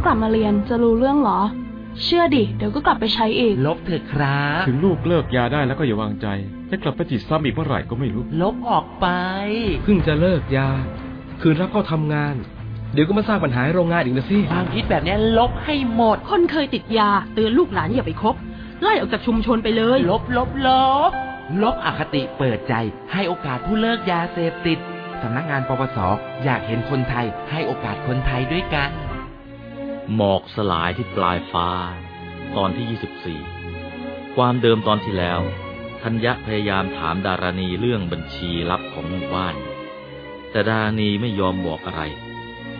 กแล้วกลับมาเรียนจะรู้เรื่องเหรอ เชื่อดิ เดี๋ยวก็กลับไปใช้อีก ลบเถอะครับ ถึงลูกเลิกยาได้แล้วก็อย่าวางใจจะกลับไปติดซ้ำอีกเมื่อไหร่ก็ไม่รู้ ลบออกไป เพิ่งจะเลิกยา คืนรับเข้าทำงาน เดี๋ยวก็มาสร้างปัญหาให้โรงงานอีกนะสิความคิดแบบเนี้ยลบให้หมด คนเคยติดยาเตือนลูกหลานอย่าไปคบไล่ออกจากชุมชนไปเลย ลบลบลบ ลบอคติเปิดใจ ให้โอกาสผู้เลิกยาเสพติดสำนักงานปปสอยากเห็นคนไทยให้โอกาสคนไทยด้วยกัน หมอกสลายที่ปลายฟ้า ตอนที่ 24 ความเดิมตอนที่แล้วธัญญะพยายามถามดารณีเรื่องบัญชีลับของหมู่บ้าน แต่ดารณีไม่ยอมบอกอะไร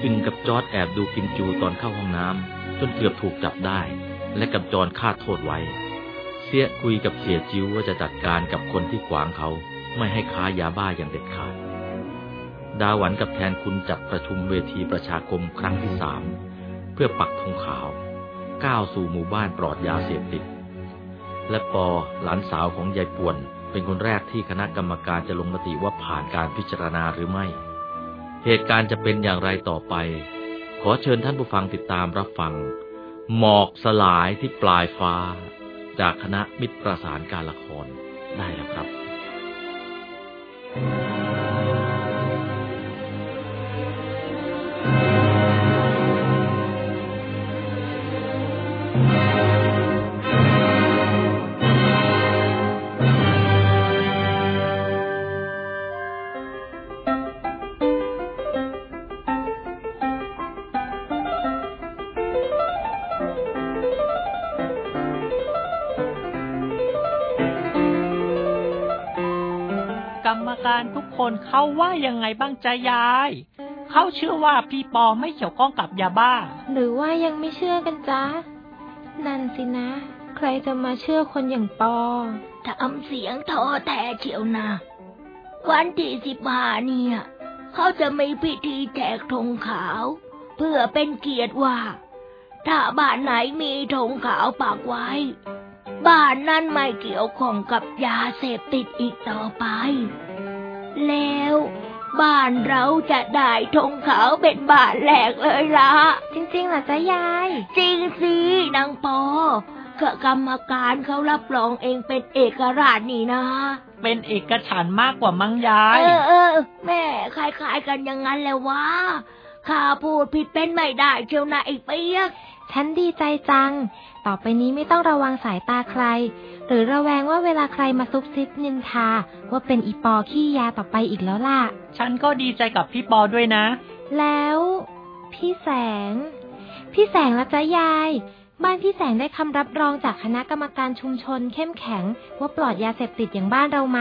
อึงกับจอร์ดแอบดูกิมจูตอนเข้าห้องน้ำจนเกือบถูกจับได้ และกับจรคาดโทษไว้ เสียคุยกับเสียจิวว่าจะจัดการกับคนที่ขวางเขา ไม่ให้ค้ายาบ้าอย่างเด็ดขาด ดาหวันกับแทนคุณจัดประชุมเวทีประชาคมครั้งที่สาม พื่อปักธงขาว ก้าวสู่หมู่บ้านปลอดยาเสพติด และปอหลานสาวของยายป่วน เป็นคนแรกที่คณะกรรมการจะลงมติว่าผ่านการพิจารณาหรือไม่ เหตุการณ์จะเป็นอย่างไรต่อไป ขอเชิญท่านผู้ฟังติดตามรับฟัง หมอกสลายที่ปลายฟ้า จากคณะมิตรประสานการละครได้แล้วครับก นเขาว่ายังไงบ้างจ๊ะยาย เขาเชื่อว่าพี่ปอไม่เกี่ยวข้องกับยาบ้า หรือว่ายังไม่เชื่อกันจ๊ะ นั่นสินะ ใครจะมาเชื่อคนอย่างปอทำเสียงท้อแท้เชียวนะ วันที่สิบห้าเนี่ย เขาจะมีพิธีแจกธงขาว เพื่อเป็นเกียรติว่า ถ้าบ้านไหนมีธงขาวปักไว้ บ้านนั้นไม่เกี่ยวข้องกับยาเสพติดอีกต่อไป แล้วบ้านเราจะได้ธงขาวเป็นบ้านแรกเลยละจริงๆเหรอจ๊ะยาย จริงสินางปอก็กรรมการเขารับรองเองเป็นเอกราชนี่นะ เป็นเอกฉันท์มากกว่ามั้งยาเอยอเออแม่คล้ายๆกันอย่างนั้นแหล้ววะข้าพูดผิดเป็นไม่ได้เชียวนะไอ้เปียก ฉันดีใจจัง ต่อไปนี้ไม่ต้องระวังสายตาใคร หรือระแวงว่าเวลาใครมาซุบซิบนินทา ว่าเป็นอีปอขี้ยาต่อไปอีกแล้วล่ะ ฉันก็ดีใจกับพี่ปอด้วยนะ แล้ว พี่แสง พี่แสงละจ๊ะยาย บ้านพี่แสงได้คำรับรองจากคณะกรรมการชุมชนเข้มแข็ง ว่าปลอดยาเสพติดอย่างบ้านเราไหม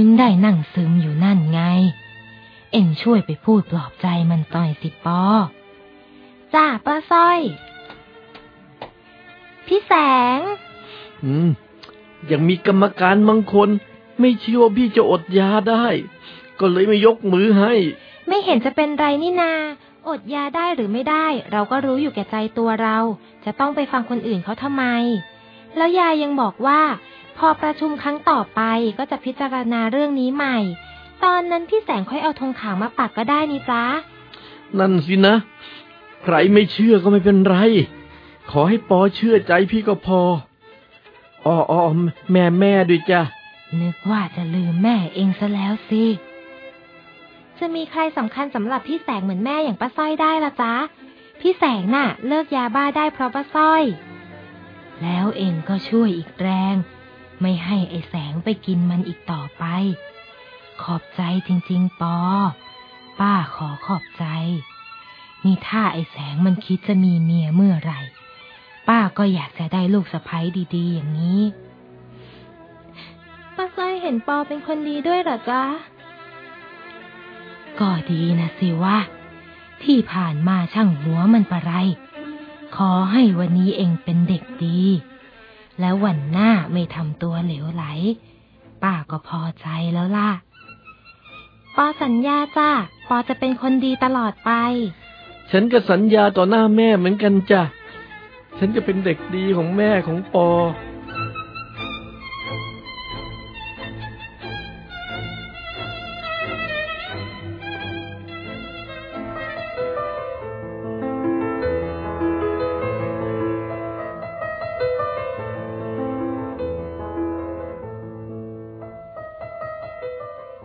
ถึงได้นั่งซึมอยู่นั่นไง เอ็งช่วยไปพูดปลอบใจมันต่อยสิปอ จ้าป้าสร้อย พี่แสง อืม ยังมีกรรมการบางคน ไม่เชื่อว่าพี่จะอดยาได้ ก็เลยไม่ยกมือให้ ไม่เห็นจะเป็นไรนี่นา อดยาได้หรือไม่ได้ เราก็รู้อยู่แก่ใจตัวเรา จะต้องไปฟังคนอื่นเขาทำไม แล้วยายยังบอกว่า พอประชุมครั้งต่อไปก็จะพิจารณาเรื่องนี้ใหม่ ตอนนั้นพี่แสงค่อยเอาธงขาวมาปักก็ได้นี่จ๊ะนั่นสินะ ใครไม่เชื่อก็ไม่เป็นไร ขอให้ปอเชื่อใจพี่ก็พออ้อออแม่แม่ด้วยจ้ะ นึกว่าจะลืมแม่เองซะแล้วสิ จะมีใครสำคัญสำหรับพี่แสงเหมือนแม่อย่างป้าสร้อยได้ละจ๊ะ พี่แสงน่ะ เลิกยาบ้าได้เพราะป้าสร้อย แล้วเองก็ช่วยอีกแรง ไม่ให้ไอ้แสงไปกินมันอีกต่อไป ขอบใจจริง ๆ ปอ ป้าขอขอบใจ นี่ถ้าไอ้แสงมันคิดจะมีเมียเมื่อไหร่ ป้าก็อยากจะได้ลูกสะใภ้ดีๆ อย่างนี้ ป้าสร้อยเห็นปอเป็นคนดีด้วยเหรอจ๊ะ ก็ดีนะสิวะ ที่ผ่านมาช่างหัวมันปะไร ขอให้วันนี้เองเป็นเด็กดี แล้ววันหน้าไม่ทำตัวเหลวไหล ป้าก็พอใจแล้วล่ะ ปอสัญญาจ้าปอจะเป็นคนดีตลอดไป ฉันก็สัญญาต่อหน้าแม่เหมือนกันจ้ะ ฉันจะเป็นเด็กดีของแม่ของปอ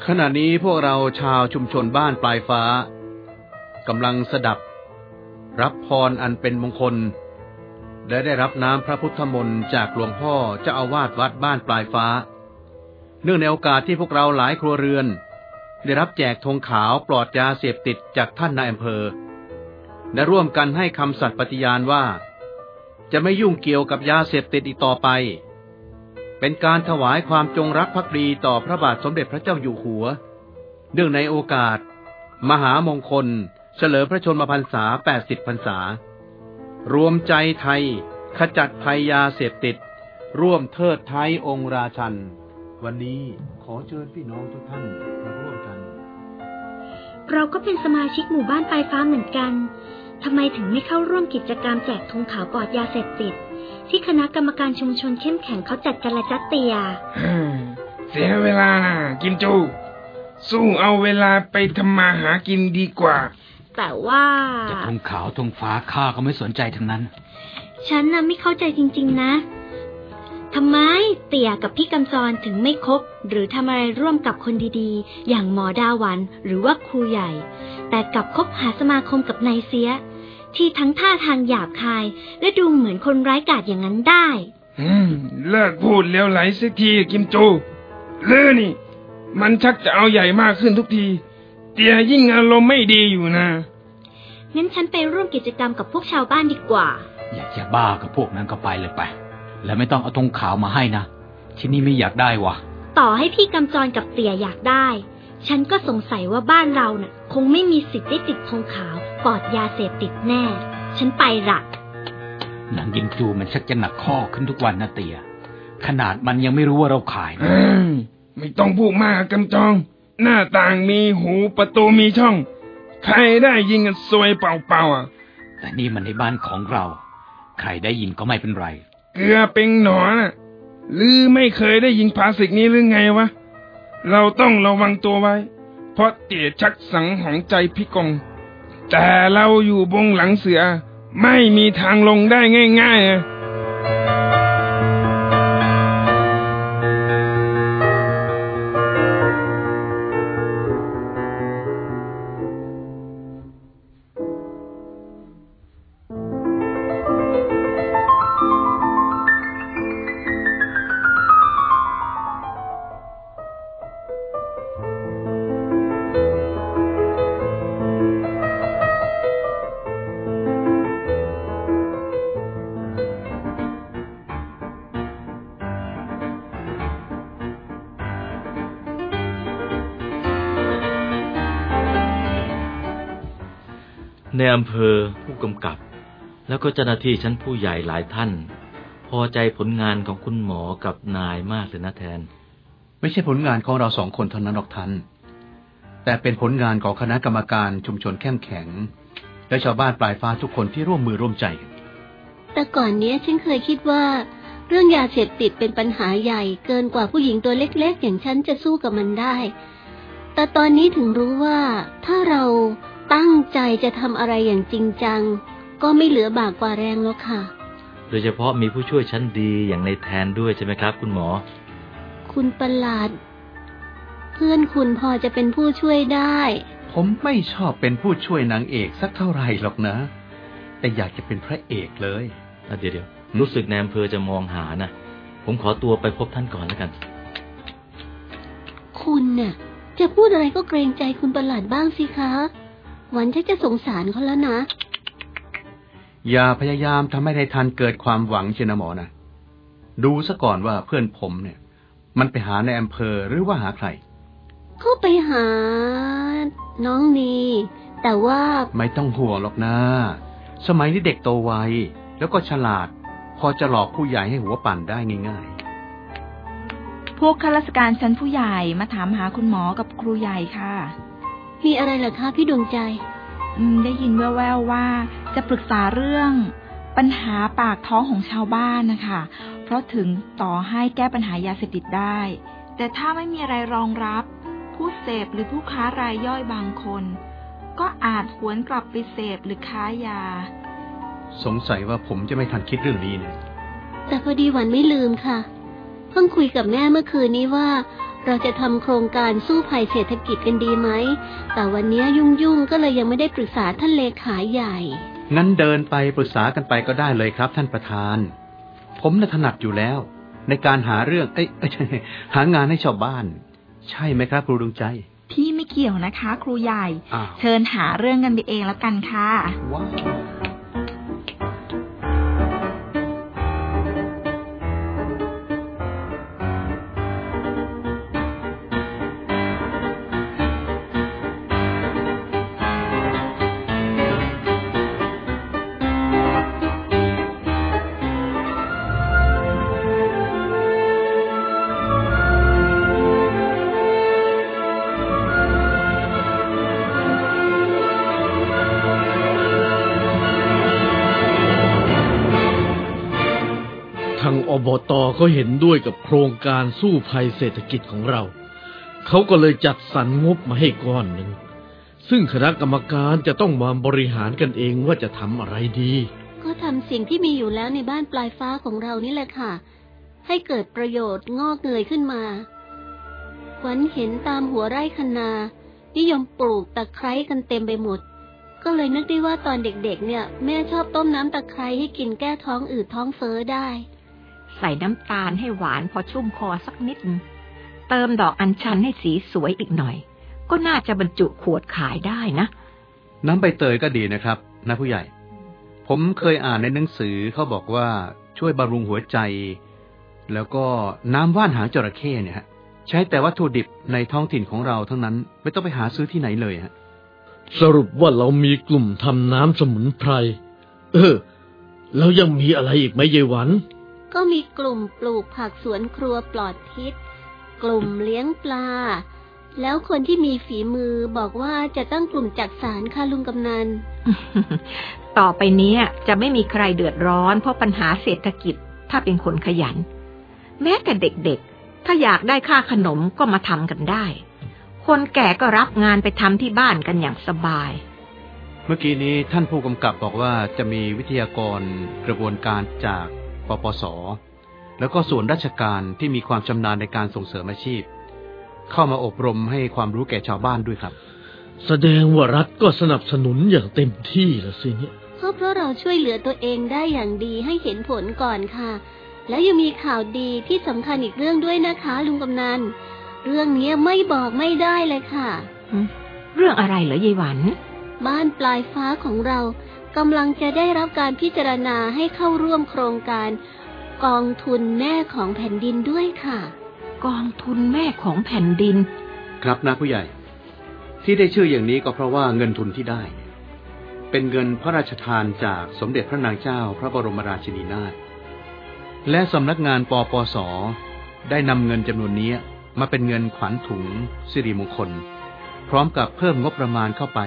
ขณะนี้พวกเราชาวชุมชนบ้านปลายฟ้ากำลังสดับ รับพรอันเป็นมงคล และได้รับน้ำพระพุทธมนต์จากหลวงพ่อเจ้าอาวาสวัดบ้านปลายฟ้า เนื่องในโอกาสที่พวกเราหลายครัวเรือน ได้รับแจกธงขาวปลอดยาเสพติดจากท่านนายอำเภอ และร่วมกันให้คำสัตย์ปฏิญาณว่า จะไม่ยุ่งเกี่ยวกับยาเสพติดอีกต่อไป เป็นการถวายความจงรักภักดีต่อพระบาทสมเด็จพระเจ้าอยู่หัว เนื่องในโอกาส มหามงคล เฉลิมพระชนมพรรษา 80 พรรษา รวมใจไทย ขจัดภัยยาเสพติด ร่วมเทิดไทยองค์ราชัน วันนี้ขอเชิญพี่น้องทุกท่านมาร่วมกัน เราก็เป็นสมาชิกหมู่บ้านปลายฟ้าเหมือนกันทำไมถึงไม่เข้าร่วมกิจกรรมแจกธงขาวปลอดยาเสพติด ที่คณะกรรมการชุมชนเข้มแข็งเขาจัดกันละจัดเตียเสียเวลานะกิมจู สู้เอาเวลาไปทำมาหากินดีกว่า แต่ว่าจะธงขาวธงฟ้าข้าก็ไม่สนใจทั้งนั้น ฉันน่ะไม่เข้าใจจริง ๆ นะทำไมเตี่ยกับพี่กำจรถึงไม่คบ หรือทำอะไรร่วมกับคนดีๆ อย่างหมอดาวันหรือว่าครูใหญ่ แต่กลับคบหาสมาคมกับนายเสีย ที่ทั้งท่าทางหยาบคาย และดูเหมือนคนไร้กาจอย่างนั้นได้อืมเลิกพูดเลี้ยวไหลสักทีกิมจูเลือนี่ มันชักจะเอาใหญ่มากขึ้นทุกที เตียยิ่งอารมณ์ไม่ดีอยู่นะงั้นฉันไปร่วมกิจกรรมกับพวกชาวบ้านดีกว่า อยากจะบ้ากับพวกนั้นก็ไปเลยไป แล้วไม่ต้องเอาธงขาวมาให้นะที่นี่ไม่อยากได้วะต่อให้พี่กำจรกับเตี่ยอยากได้ ฉันก็สงสัยว่าบ้านเราน่ะ คงไม่มีสิทธิ์ได้ติดธงขาว ปลอดยาเสพติดแน่ ฉันไปละหนังยิงจูมันชักจะหนักข้อขึ้นทุกวันนะเตีย ขนาดมันยังไม่รู้ว่าเราขายนะเอ้ยไม่ต้องพูดมากกำจอง หน้าต่างมีหูประตูมีช่อง ใครได้ยิงกันซวยเปล่าๆอะ แต่นี่มันในบ้านของเรา ใครได้ยินก็ไม่เป็นไร เกลือเป็นหนอนอะหรือไม่เคยได้ยินภาษิตนี้หรือไงวะ เราต้องระวังตัวไว้ เพราะเตี๋ยชักสังหองใจพิกง แต่เราอยู่บงหลังเสือ ไม่มีทางลงได้ง่ายๆ ในอำเภอผู้กำกับ แล้วก็เจ้าหน้าที่ชั้นผู้ใหญ่หลายท่าน พอใจผลงานของคุณหมอกับนายมากเลยนะแทน ไม่ใช่ผลงานของเราสองคนเท่านั้นหรอกท่าน แต่เป็นผลงานของคณะกรรมการชุมชนเข้มแข็ง และชาวบ้านปลายฟ้าทุกคนที่ร่วมมือร่วมใจกันแต่ก่อนเนี้ยฉันเคยคิดว่า เรื่องยาเสพติดเป็นปัญหาใหญ่เกินกว่าผู้หญิงตัวเล็ก ๆ อย่างฉันจะสู้กับมันได้ แต่ตอนนี้ถึงรู้ว่าถ้าเรา ตั้งใจจะทำอะไรอย่างจริงจัง ก็ไม่เหลือบากกว่าแรงแล้วค่ะ โดยเฉพาะมีผู้ช่วยชั้นดีอย่างในแทนด้วยใช่ไหมครับ คุณหมอ คุณประหลาด เพื่อนคุณพอจะเป็นผู้ช่วยได้ ผมไม่ชอบเป็นผู้ช่วยนางเอกสักเท่าไหร่หรอกนะ แต่อยากจะเป็นพระเอกเลยเดี๋ยวเดี๋ยวรู้สึกในอำเภอจะมองหานะผมขอตัวไปพบท่านก่อนแล้วกัน คุณน่ะ จะพูดอะไรก็เกรงใจคุณประหลาดบ้างสิคะ หวันชักจะสงสารเขาแล้วนะ อย่าพยายามทำให้นายทันเกิดความหวังเชยวนะหมอนะ ดูซะก่อนว่าเพื่อนผมเนี่ย มันไปหาในอำเภอหรือว่าหาใคร ก็ไปหา น้องนีแต่ว่าไม่ต้องห่วงหรอกนะ สมัยนี้เด็กโตไวแล้วก็ฉลาด พอจะหลอกผู้ใหญ่ให้หัวปั่นได้ง่ายพวกข้าราชการชั้นผู้ใหญ่มาถามหาคุณหมอกับครูใหญ่ค่ะ มีอะไรเหรอคะพี่ดวงใจ อืม ได้ยินแว่วๆว่า จะปรึกษาเรื่องปัญหาปากท้องของชาวบ้านนะคะ เพราะถึงต่อให้แก้ปัญหายาเสพติดได้ แต่ถ้าไม่มีอะไรรองรับ ผู้เสพหรือผู้ค้ารายย่อยบางคน ก็อาจหวนกลับไปเสพหรือค้ายาๆสงสัยว่าผมจะไม่ทันคิดเรื่องนี้เนี่ยแต่พอดีหวันไม่ลืมค่ะ เพิ่งคุยกับแม่เมื่อคืนนี้ว่า เราจะทำโครงการสู้ภัยเศรษฐกิจกันดีไหม แต่วันนี้ยุ่งๆก็เลยยังไม่ได้ปรึกษาท่านเลขาใหญ่ งั้นเดินไปปรึกษากันไปก็ได้เลยครับ ท่านประธาน ผมน่ะถนัดอยู่แล้ว ในการหาเรื่อง เอ้ยเอ้ยหางานให้ชาวบ้าน ใช่ไหมครับครูดวงใจพี่ไม่เกี่ยวนะคะ ครูใหญ่อ้าวเชิญหาเรื่องกันไปเองแล้วกันค่ะว้าว ตก็เห็นด้วยกับโครงการสู้ภัยเศรษฐกิจของเรา เขาก็เลยจัดสรรงบมาให้ก้อนหนึ่ง ซึ่งคณะกรรมการจะต้องมาบริหารกันเองว่าจะทำอะไรดี ก็ทำสิ่งที่มีอยู่แล้วในบ้านปลายฟ้าของเรานี่แหละค่ะ ให้เกิดประโยชน์งอกเงยขึ้นมาหวันเห็นตามหัวไร่คนา นิยมปลูกตะไคร้กันเต็มไปหมด ก็เลยนึกได้ว่าตอนเด็กๆ เนี่ย แม่ชอบต้มน้ำตะไคร้ให้กินแก้ท้องอืดท้องเฟ้อได้ ใส่น้ำตาลให้หวานพอชุ่มคอสักนิดนึงเติมดอกอัญชันให้สีสวยอีกหน่อย ก็น่าจะบรรจุขวดขายได้นะ น้ำใบเตยก็ดีนะครับนะผู้ใหญ่ ผมเคยอ่านในหนังสือเขาบอกว่าช่วยบำรุงหัวใจ แล้วก็น้ำว่านหางจระเข้เนี่ยฮะใช้แต่วัตถุดิบในท้องถิ่นของเราทั้งนั้น ไม่ต้องไปหาซื้อที่ไหนเลยฮะสรุปว่าเรามีกลุ่มทำน้ำสมุนไพร เออ แล้วยังมีอะไรอีกไหมเยายหวัน ก็มีกลุ่มปลูกผักสวนครัวปลอดพิษ กลุ่มเลี้ยงปลา แล้วคนที่มีฝีมือบอกว่าจะตั้งกลุ่มจักสารค่ะลุงกำนัน ต่อไปเนี้ยจะไม่มีใครเดือดร้อนเพราะปัญหาเศรษฐกิจ ถ้าเป็นคนขยัน แม้แต่เด็กๆ ถ้าอยากได้ค่าขนมก็มาทำกันได้ คนแก่ก็รับงานไปทำที่บ้านกันอย่างสบายเมื่อกี้นี้ท่านผู้กำกับบอกว่าจะมีวิทยากรกระบวนการจาก ปปส แล้วก็ส่วนราชการที่มีความชำนาญในการส่งเสริมอาชีพ เข้ามาอบรมให้ความรู้แก่ชาวบ้านด้วยครับ แสดงว่ารัฐก็สนับสนุนอย่างเต็มที่ละสิเนี่ยก็เพราะเราช่วยเหลือตัวเองได้อย่างดีให้เห็นผลก่อนค่ะ แล้วยังมีข่าวดีที่สำคัญอีกเรื่องด้วยนะคะ ลุงกำนัน เรื่องนี้ไม่บอกไม่ได้เลยค่ะ เรื่องอะไรเหรอยายหวัน บ้านปลายฟ้าของเรา กำลังจะได้รับการพิจารณาให้เข้าร่วมโครงการ กองทุนแม่ของแผ่นดินด้วยค่ะ กองทุนแม่ของแผ่นดิน ครับนะผู้ใหญ่ ที่ได้ชื่ออย่างนี้ก็เพราะว่าเงินทุนที่ได้ เป็นเงินพระราชทานจากสมเด็จพระนางเจ้าพระบรมราชินีนาถและสำนักงานปปส ได้นำเงินจำนวนนี้มาเป็นเงินขวัญถุงสิริมงคล พร้อมกับเพิ่มงบประมาณเข้าไป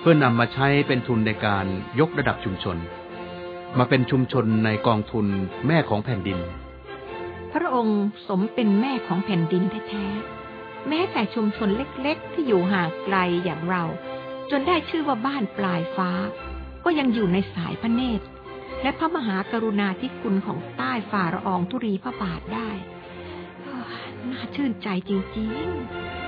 เพื่อนำมาใช้เป็นทุนในการยกระดับชุมชน มาเป็นชุมชนในกองทุนแม่ของแผ่นดิน พระองค์สมเป็นแม่ของแผ่นดินแท้ๆแม้แต่ชุมชนเล็กๆ ที่อยู่ห่างไกลอย่างเรา จนได้ชื่อว่าบ้านปลายฟ้า ก็ยังอยู่ในสายพระเนตร และพระมหากรุณาธิคุณของใต้ฝ่าละองธุรีพระบาทได้น่าชื่นใจจริงๆ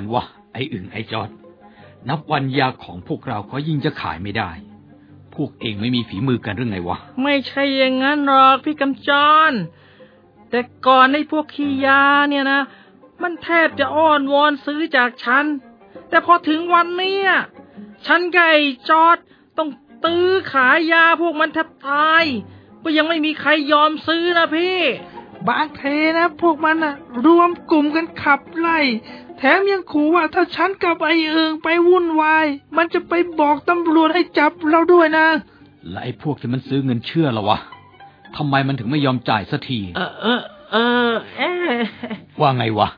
กันวะไอ้อึ่งไอ้จอด นับวันยาของพวกเราก็ยิ่งจะขายไม่ได้ พวกเองไม่มีฝีมือกันหรือไงวะ ไม่ใช่อย่างนั้นหรอกพี่กำจร แต่ก่อนในพวกขี้ยาเนี่ยนะ มันแทบจะอ้อนวอนซื้อจากฉัน แต่พอถึงวันเนี้ยฉันกับไอ้จอดต้องตื้อขายยาพวกมันแทบตาย ก็ยังไม่มีใครยอมซื้อนะพี่บางเทนะพวกมันอะรวมกลุ่มกันขับไล่ แถมยังขู่ว่าถ้าฉันกับไอ้เอิงไปวุ่นวาย มันจะไปบอกตำรวจให้จับเราด้วยนะ และไอ้พวกที่มันซื้อเงินเชื่อละวะทำไมมันถึงไม่ยอมจ่ายสักที เออเออเออเอ๊ะว่าไงวะ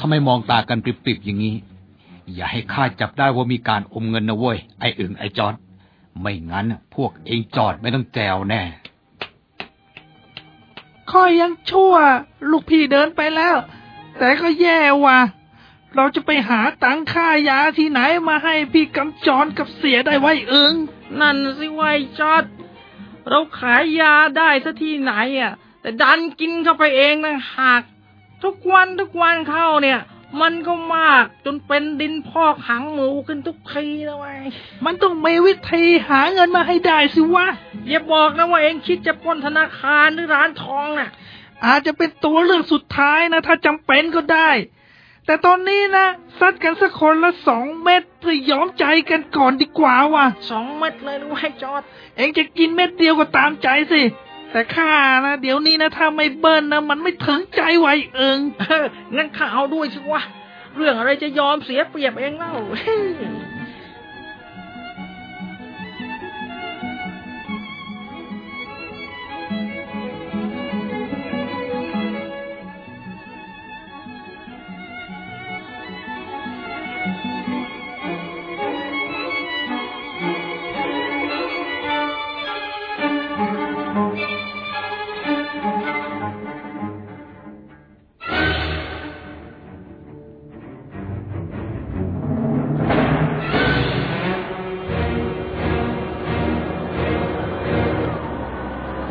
ทำไมมองตากันปริบๆอย่างนี้ อย่าให้ข้าจับได้ว่ามีการอมเงินนะเว้ย ไอ้อึ่งไอ้จอด ไม่งั้นน่ะพวกเองจอดไม่ต้องแจวแน่ค่อยยังชั่ว ลูกพี่เดินไปแล้ว แต่ก็แย่ว่ะ เราจะไปหาตังค่ายาที่ไหนมาให้พี่กำจรกับเสียได้ไว้เอิง นั่นสิไว้ยจอด เราขายยาได้ซะที่ไหนอะ แต่ดันกินเข้าไปเองนะหาก ทุกวันทุกวันเข้าเนี่ย มันก็มากจนเป็นดินพอกหางหมูขึ้นทุกทีแล้วไอ้มันต้องมีวิธีหาเงินมาให้ได้สิวะ อย่าบอกนะว่าเองคิดจะปล้นธนาคารหรือร้านทองน่ะ อาจจะเป็นตัวเลือกสุดท้ายนะ ถ้าจำเป็นก็ได้ แต่ตอนนี้นะซัดกันสักคนละสองเม็ดเพื่อยอมใจกันก่อนดีกว่าว่ะสองเม็ดเลยนะไว้ยจอด เองจะกินเม็ดเดียวก็ตามใจสิ แต่ข้านะเดี๋ยวนี้นะถ้าไม่เบิ้ลนะ มันไม่ถึงใจไหวเอิงเอองั้นข้าเอาด้วยสิวะเรื่องอะไรจะยอมเสียเปรียบเองเล่า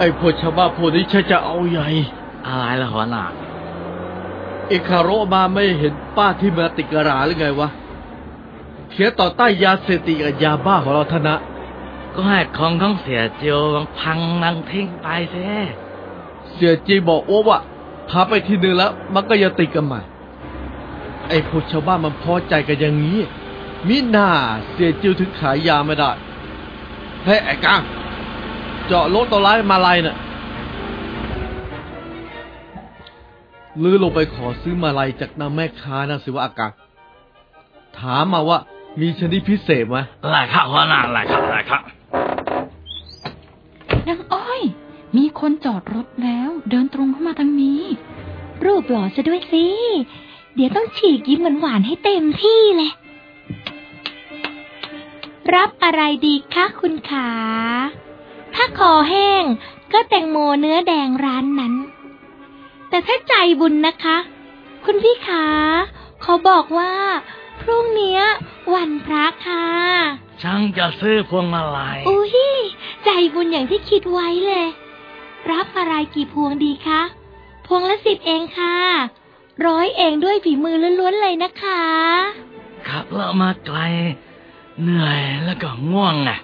อ้พวกชาวบ้านพวกนี้ใช่จะเอาใหญ่ อะไรล่ะหัวหน้าเอกคาโรมาไม่เห็นป้าที่มาติดกระหราหรือไงวะ เขียนต่อใต้ยาเสพติดกับยาบ้าของเราธนะ ก็ให้ของของเสียเจียวพังนังทิ้งไปสิเสียจีบอกโอ้ว่าพาไปทีนึงแล้ว มันก็ยังติดกันใหม่ ไอ้พวกชาวบ้านมันพอใจกันอย่างนี้มิน่าเสียจิวถึงขายยาไม่ได้เฮ้ยไอ้กาง เจาะรถตัวร้ายมาลายน่ะลือลงไปขอซื้อมาลัยจากนางแม่ค้านะสิว่าอากางถามมาว่ามีชนิดพิเศษไหมอะไรครับหัวหน้าอะไรครับอะไรครับนางอ้อยมมีคนจอดรถแล้ว เดินตรงเข้ามาทางนี้ รูปหล่อซะด้วยสิ เดี๋ยวต้องฉีกยิ้มหวานๆให้เต็มที่เลย รับอะไรดีคะคุณขาถ้าคอแห้ง ก็แตงโมเนื้อแดงร้านนั้น แต่ถ้าใจบุญนะคะ คุณพี่ขาเขาบอกว่า พรุ่งเนี้ยวันพระค่ะช่างจะซื้อพวงมาลัยอุ้ยใจบุญอย่างที่คิดไว้เลย รับอะไรกี่พวงดีคะพวงละสิบเองค่ะ ร้อยเองด้วยฝีมือล้วนๆเลยนะคะ ขับรถมาไกล เหนื่อยแล้วก็ง่วงอะ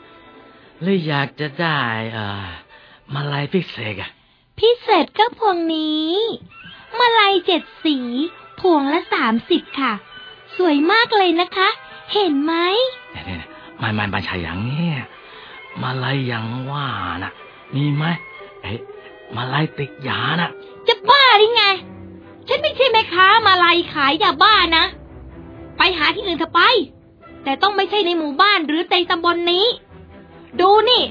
เลยอยากจะได้เอ่อมาลัยพิเศษอะพิเศษก็พวงนี้ มาลัยเจ็ดสีพวงละสามสิบค่ะ สวยมากเลยนะคะ เห็นไหมเนี่ยๆไม่ไม่ไม่ใช่อย่างเนี้ยมาลัยอย่างว่าน่ะมีไหมเอ๊ะมาลัยติดยาน่ะจะบ้าหรือไง ฉันไม่ใช่แม่ค้ามาลัยขายยาบ้านะ ไปหาที่อื่นเถอะไป แต่ต้องไม่ใช่ในหมู่บ้านหรือในตำบลนนี้ ดูนี่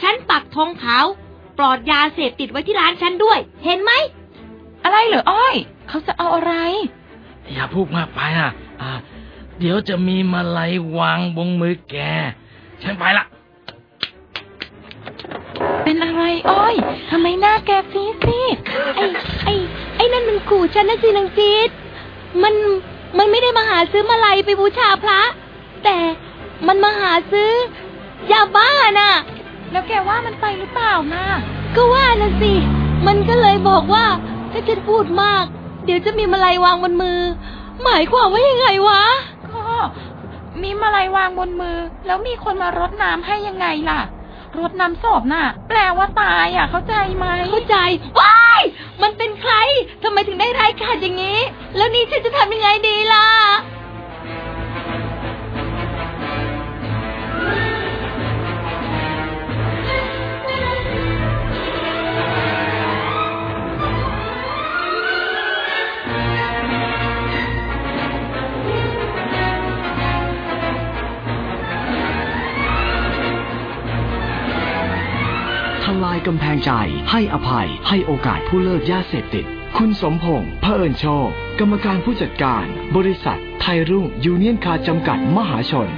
ฉันปักธงขาว ปลอดยาเสพติดไว้ที่ร้านฉันด้วย เห็นไหม อะไรเหรออ้อย เขาจะเอาอะไร อย่าพูดมากไปอะอ่าเดี๋ยวจะมีมาลัยวางบงมือแก ฉันไปละ เป็นอะไรอ้อยทำไมหน้าแกซีดซีดไอ้ไอ้ไอ้นั่นมันขู่ฉันนะสินางจีดมันมันไม่ได้มาหาซื้อมาลัยไปบูชาพระ แต่มันมาหาซื้อ ยาบ้าน่ะ แล้วแกว่ามันไปหรือเปล่านะก็ว่าน่ะสิ มันก็เลยบอกว่า ถ้าฉันพูดมาก เดี๋ยวจะมีมาลัยวางบนมือ หมายความว่ายังไงวะ ก็ มีมาลัยวางบนมือ แล้วมีคนมารดน้ำให้ยังไงล่ะ รดน้ำศพน่ะ แปลว่าตายอะ เข้าใจไหมเข้าใจ ว้าย มันเป็นใครทำไมถึงได้ร้ายกาจอย่างนี้ แล้วนี่ฉันจะทำยังไงดีล่ะ ทลายกำแพงใจ ให้อภัย ให้โอกาสผู้เลิกยาเสพติด คุณสมพงษ์เผอิญโชค กรรมการผู้จัดการ บริษัท ไทยรุ่งยูเนียนคาร์จำกัดมหาชน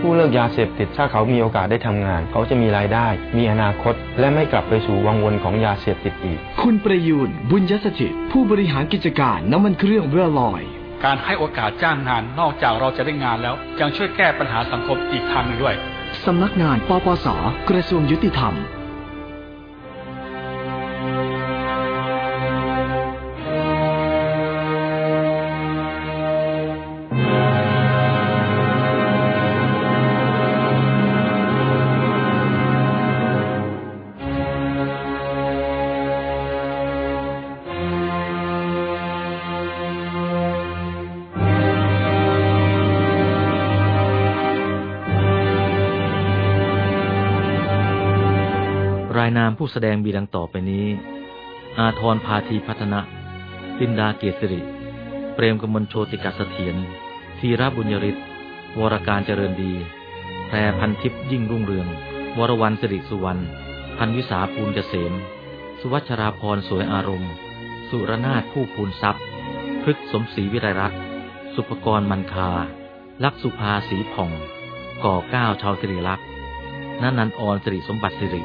ผู้เลิกยาเสพติดถ้าเขามีโอกาสได้ทำงาน เขาจะมีรายได้ มีอนาคต และไม่กลับไปสู่วังวนของยาเสพติดอีก คุณประยูนบุญยสถิตผู้บริหารกิจการน้ำมันเครื่องเรือลอยการให้โอกาสจ้างงานนอกจากเราจะได้งานแล้ว ยังช่วยแก้ปัญหาสังคมอีกทางหนึงด้วย สำนักงานปปส กระทรวงยุติธรรมามผู้แสดงมีดังต่อไปนี้ อาทรพาธีพัฒนะ ตินดาเกษริ เปรมกมลโชติกัสเสถียรธีระบุญยริศวรการเจริญดี แพรพันทิพย์ยิ่งรุ่งเรือง วรวันสิริสุวรรณ พันวิสาภูลเกษม สุวัชราพรสวยอารมณ์ สุรนาถผู้ภูนทรัพย์พฤกสมศรีวิไรรัตน์สุภกรมันคา ลักษุภาสีผ่อง ก่อเก้าชาวสิริลักษณ์นันนันออนสิริสมบัติสิริ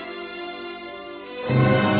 Thank you.